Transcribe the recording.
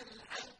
الْحَمْدُ